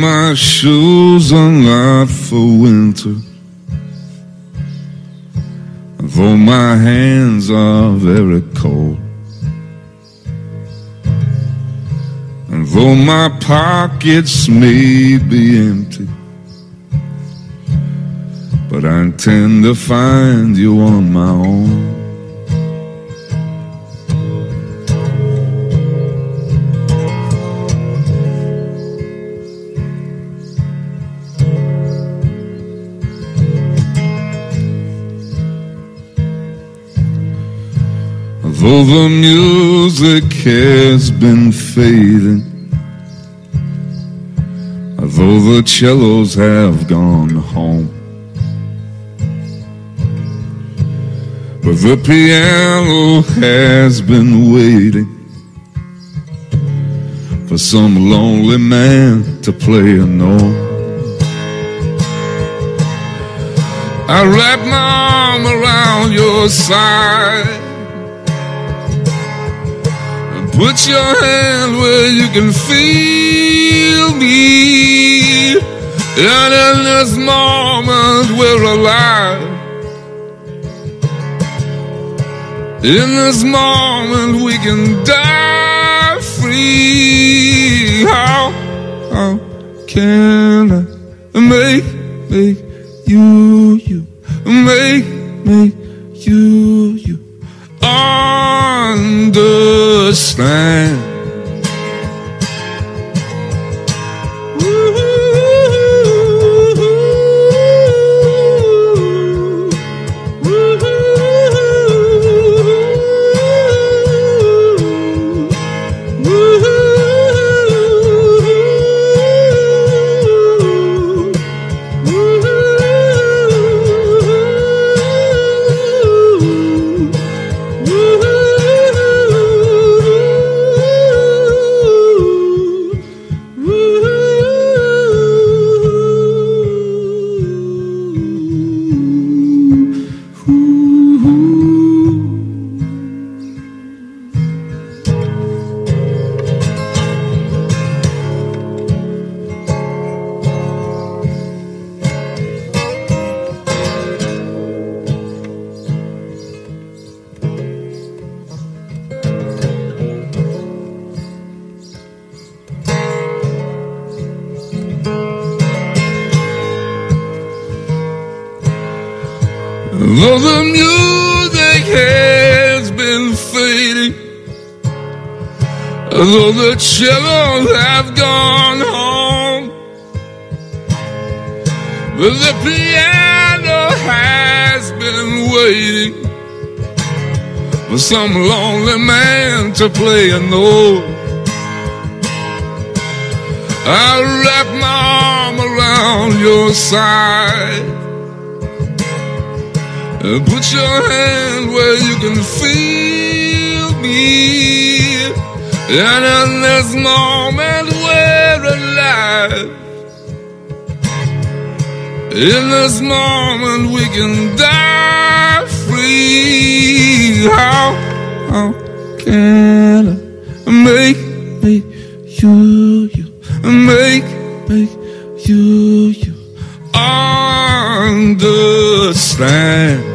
my shoes are not for winter. Though my hands are very cold. And though my pockets may be empty, but I intend to find you on my own. Though the music has been fading, though the cellos have gone home, but the piano has been waiting for some lonely man to play a note. I wrap my arm around your side. Put your hand where you can feel me. And in this moment we're alive. In this moment we can die free. How, how can I make, make you, you, make, make you, you understand. Though the music has been fading, though the cellos have gone home, but the piano has been waiting for some lonely man to play a note. I wrap my arm around your side. Put your hand where you can feel me. And in this moment we're alive. In this moment we can die free. How, how can I make, you, you, make, make you, you understand?